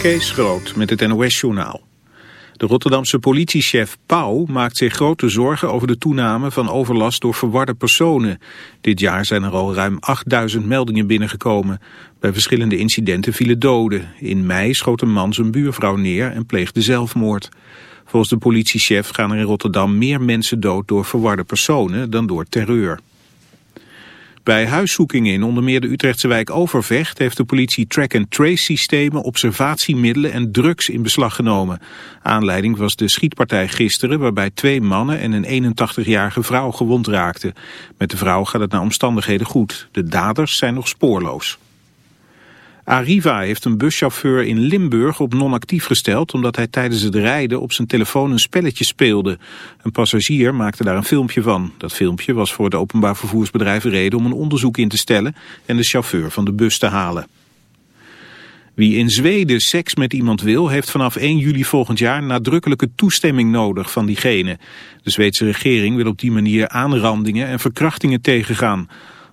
Kees Groot met het NOS-journaal. De Rotterdamse politiechef Pauw maakt zich grote zorgen over de toename van overlast door verwarde personen. Dit jaar zijn er al ruim 8000 meldingen binnengekomen. Bij verschillende incidenten vielen doden. In mei schoot een man zijn buurvrouw neer en pleegde zelfmoord. Volgens de politiechef gaan er in Rotterdam meer mensen dood door verwarde personen dan door terreur. Bij huiszoekingen in onder meer de Utrechtse wijk Overvecht heeft de politie track-and-trace systemen, observatiemiddelen en drugs in beslag genomen. Aanleiding was de schietpartij gisteren waarbij twee mannen en een 81-jarige vrouw gewond raakten. Met de vrouw gaat het naar omstandigheden goed. De daders zijn nog spoorloos. Arriva heeft een buschauffeur in Limburg op non-actief gesteld... omdat hij tijdens het rijden op zijn telefoon een spelletje speelde. Een passagier maakte daar een filmpje van. Dat filmpje was voor het openbaar vervoersbedrijf reden om een onderzoek in te stellen... en de chauffeur van de bus te halen. Wie in Zweden seks met iemand wil, heeft vanaf 1 juli volgend jaar nadrukkelijke toestemming nodig van diegene. De Zweedse regering wil op die manier aanrandingen en verkrachtingen tegengaan.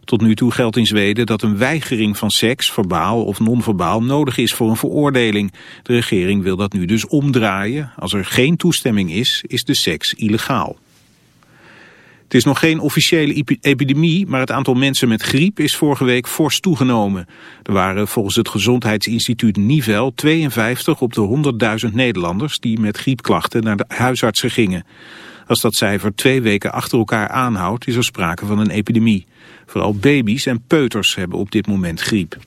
Tot nu toe geldt in Zweden dat een weigering van seks, verbaal of non-verbaal, nodig is voor een veroordeling. De regering wil dat nu dus omdraaien. Als er geen toestemming is, is de seks illegaal. Het is nog geen officiële epidemie, maar het aantal mensen met griep is vorige week fors toegenomen. Er waren volgens het gezondheidsinstituut Nivel 52 op de 100.000 Nederlanders die met griepklachten naar de huisartsen gingen. Als dat cijfer twee weken achter elkaar aanhoudt, is er sprake van een epidemie. Vooral baby's en peuters hebben op dit moment griep.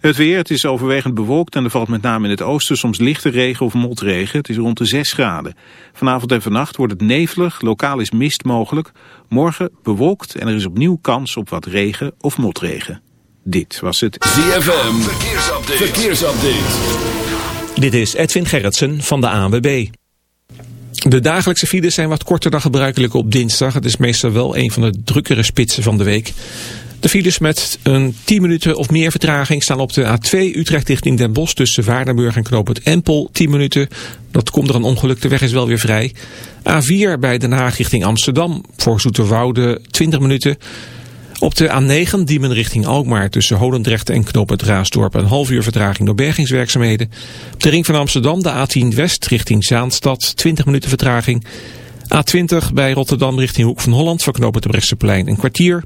Het weer, het is overwegend bewolkt en er valt met name in het oosten soms lichte regen of motregen. Het is rond de 6 graden. Vanavond en vannacht wordt het nevelig, lokaal is mist mogelijk. Morgen bewolkt en er is opnieuw kans op wat regen of motregen. Dit was het ZFM Verkeersupdate. Verkeersupdate. Dit is Edwin Gerritsen van de ANWB. De dagelijkse files zijn wat korter dan gebruikelijk op dinsdag. Het is meestal wel een van de drukkere spitsen van de week. De files met een 10 minuten of meer vertraging staan op de A2 Utrecht richting Den Bosch tussen Waardenburg en Knoop het Empel 10 minuten. Dat komt er een ongeluk, de weg is wel weer vrij. A4 bij Den Haag richting Amsterdam voor Zoeterwoude 20 minuten. Op de A9 Diemen richting Alkmaar tussen Holendrecht en Knoop het Raasdorp een half uur vertraging door bergingswerkzaamheden. Op de ring van Amsterdam de A10 West richting Zaanstad 20 minuten vertraging. A20 bij Rotterdam richting Hoek van Holland voor Knoop het Brechtseplein een kwartier.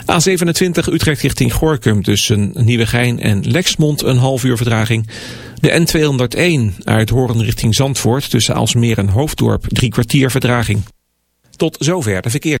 A27 Utrecht richting Gorkum tussen Nieuwegein en Lexmond een half uur vertraging. De N201 uit Hoorn richting Zandvoort tussen Alsmeer en Hoofddorp drie kwartier vertraging. Tot zover de verkeer.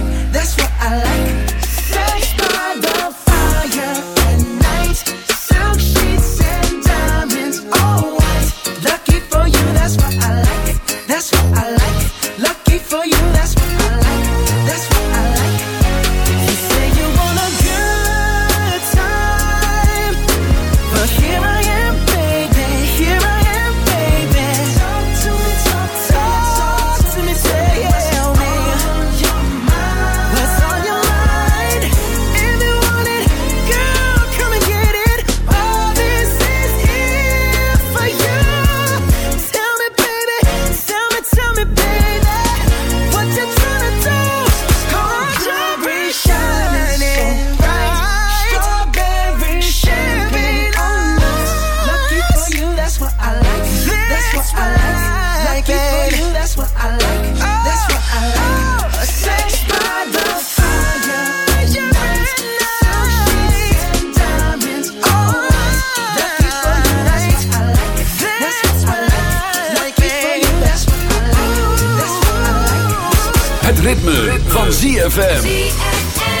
ZFM.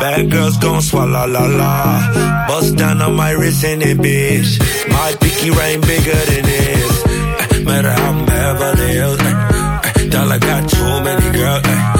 Bad girls gon' swallow la la. Bust down on my wrist and it, bitch. My pinky ring bigger than this. Eh, Matter how I'm Beverly Hills. eh, eh, Dollar got too many girls.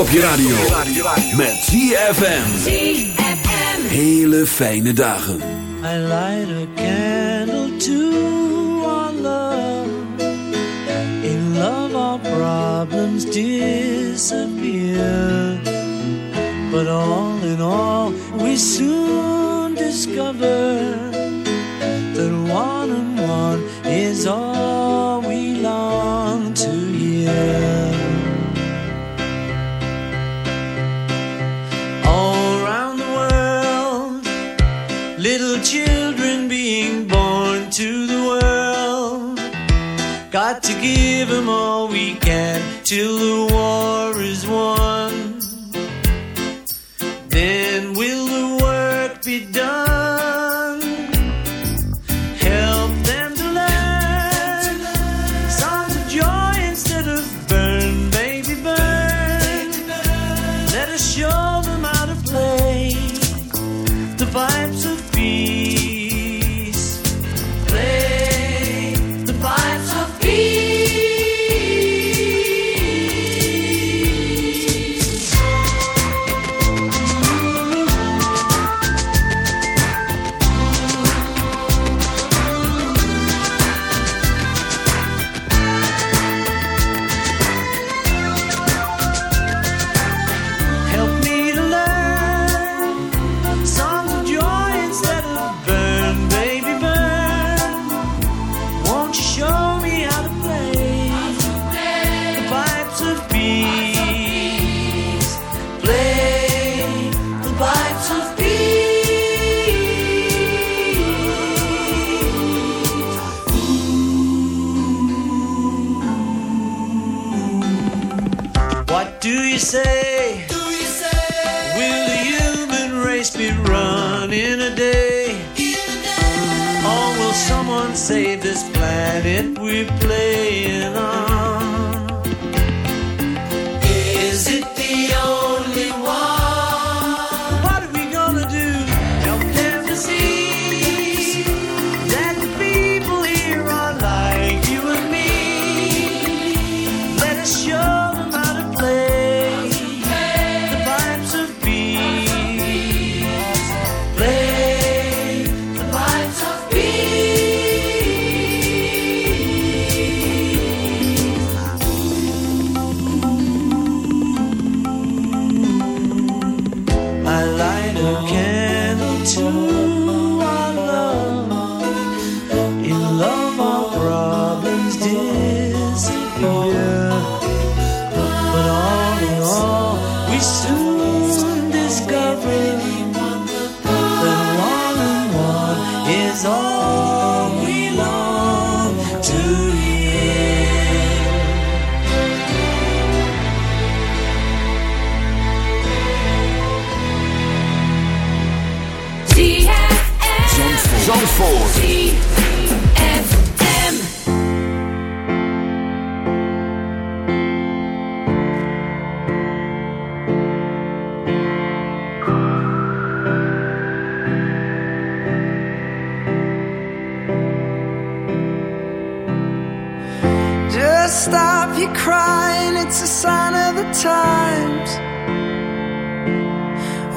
op je radio. Met ZFM. Hele fijne dagen. I light a candle to our love. In love our problems disappear. But all in all, we soon discover that one and one is all give them all we can till the war peace. What do you say? Will the human race be run in a day? Or will someone save this planet we're playing on?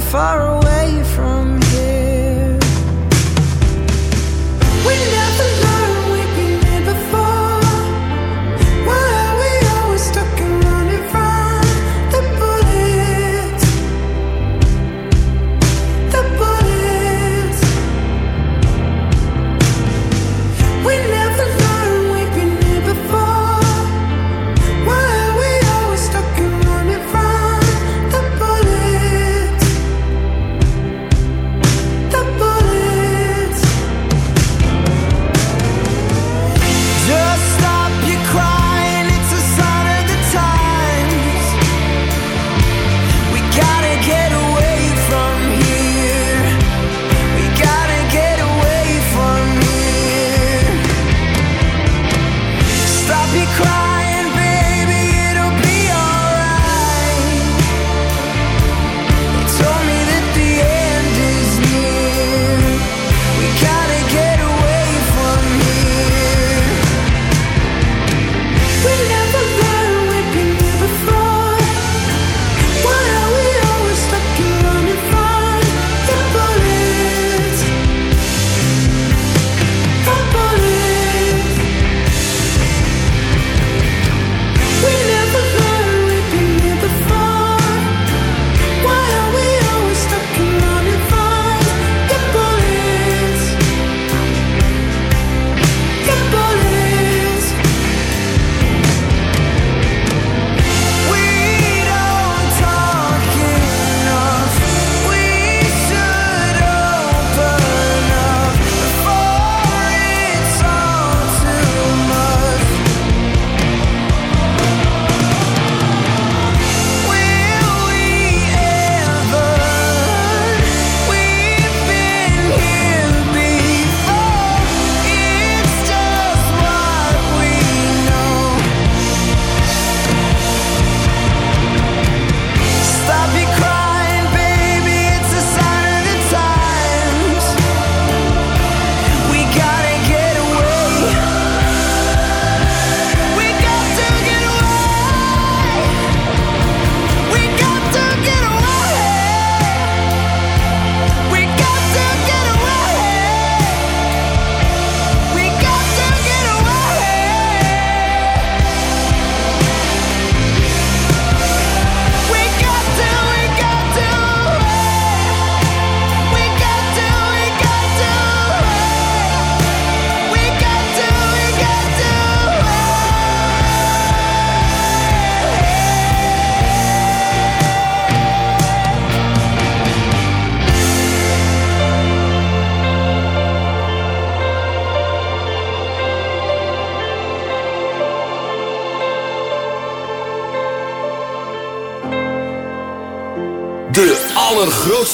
far away from here.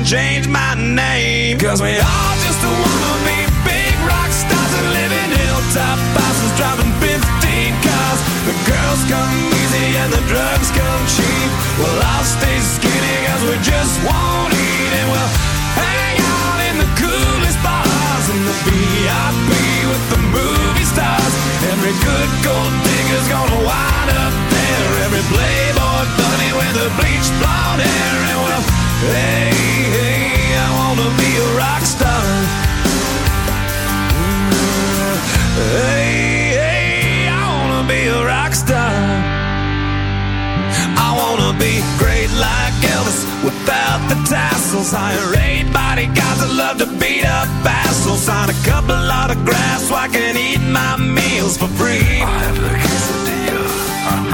and change my name. Cause we all just wanna be big rock stars and live in hilltop houses driving 15 cars. The girls come easy and the drugs come cheap. Well, I'll stay skinny cause we just won't eat and we'll hang out in the coolest bars in the VIP with the movie stars. Every good gold digger's gonna wind up there. Every playboy bunny with the bleached blonde hair. And well, Hey, hey, I wanna be a rock star. I wanna be great like Elvis without the tassels. Hire eight bodyguards that love to beat up assholes. Sign a couple autographs so I can eat my meals for free.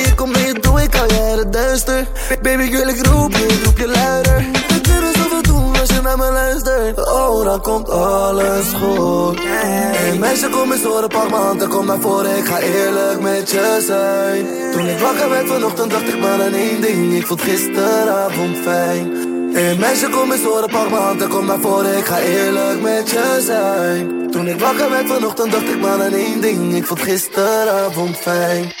Ik kom je toe, ik uit het duister. Baby, ik wil ik roep je, ik roep je luider. We kunnen zoveel doen als je naar me luistert. Oh, dan komt alles goed. Hey, meisje, kom eens horen, pak m'n hand en kom naar voren. Ik ga eerlijk met je zijn. Toen ik wakker werd vanochtend, dacht ik maar aan één ding. Ik vond gisteravond fijn. Hey, meisje, kom eens horen, pak m'n hand en kom naar voren. Ik ga eerlijk met je zijn. Toen ik wakker werd vanochtend, dacht ik maar aan één ding. Ik vond gisteravond fijn.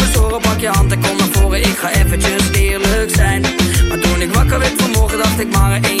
horen, pak je hand en kom naar voren. Ik ga eventjes eerlijk zijn. Maar toen ik wakker werd vanmorgen, dacht ik maar één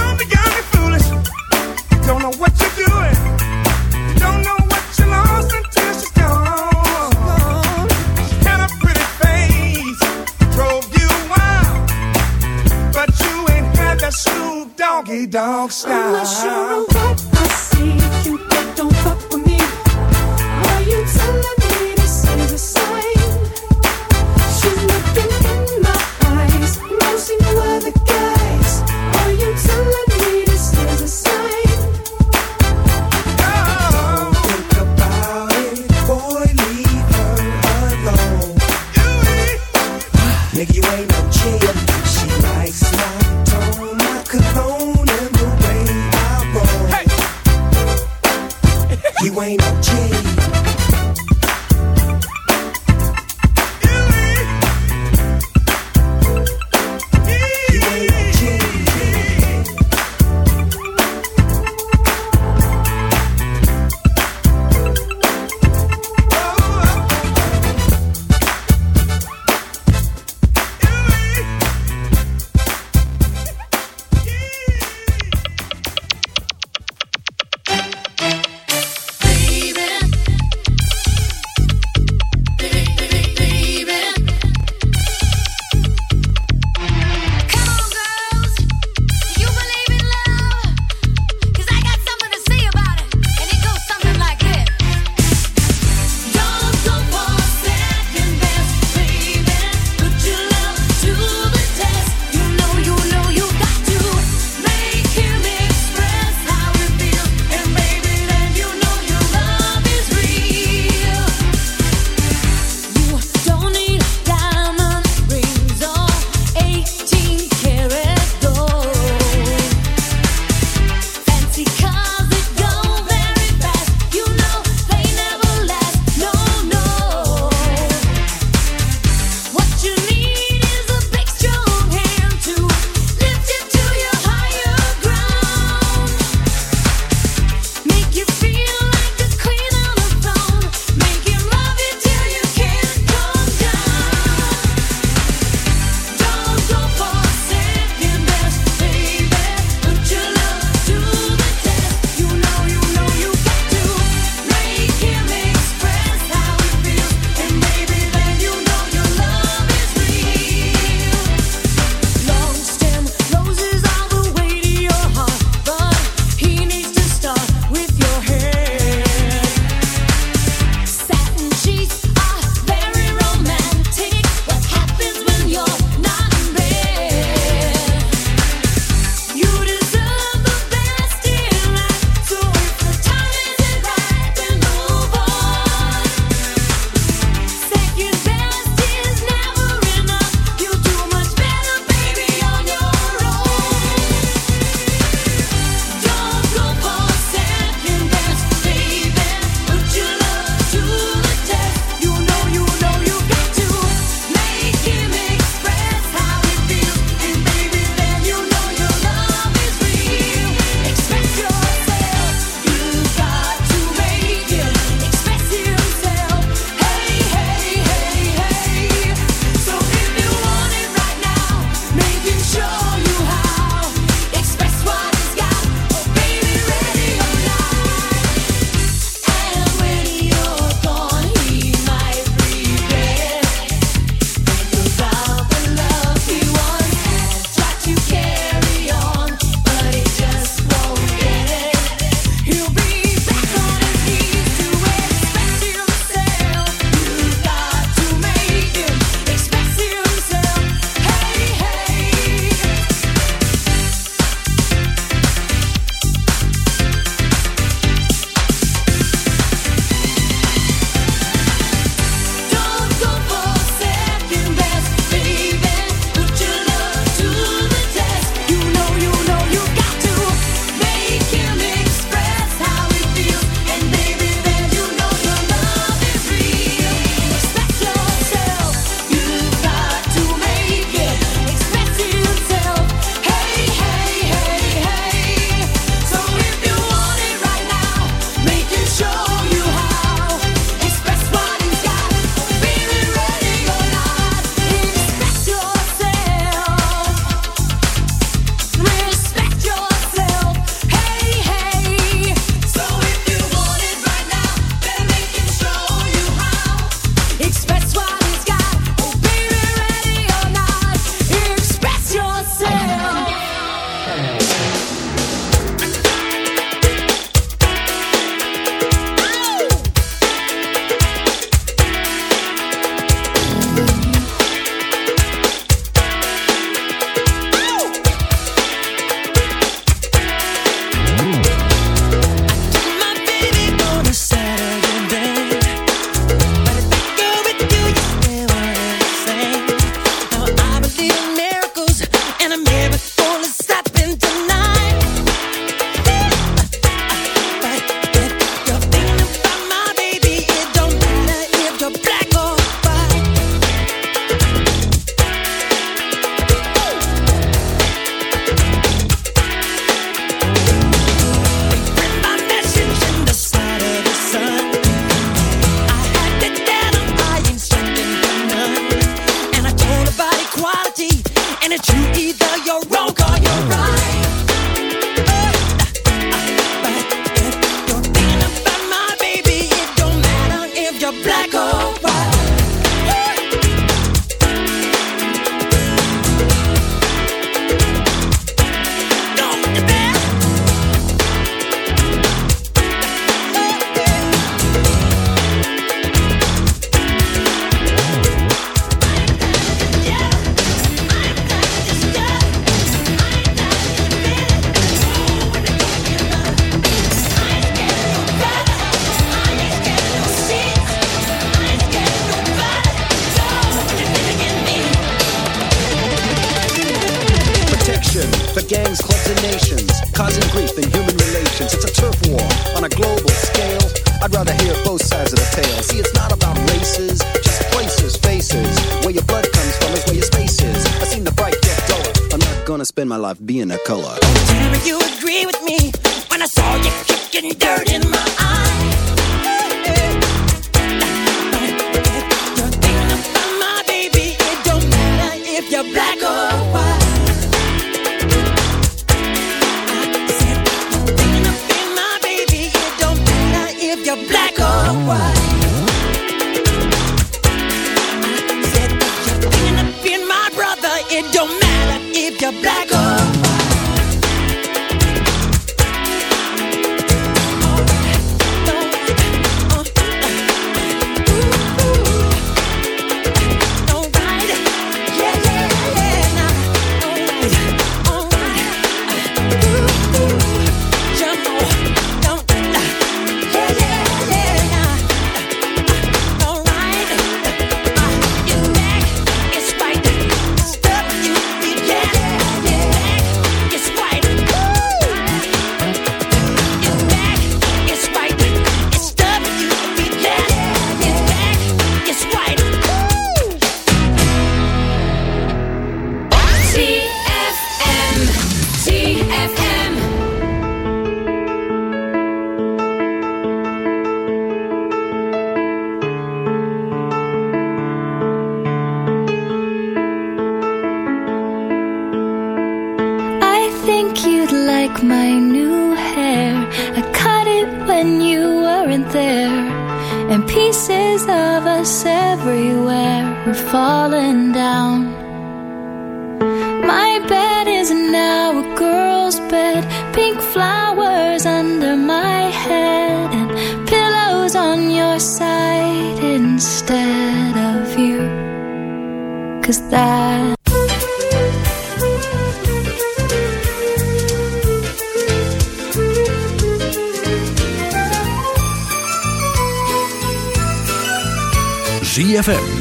dog style.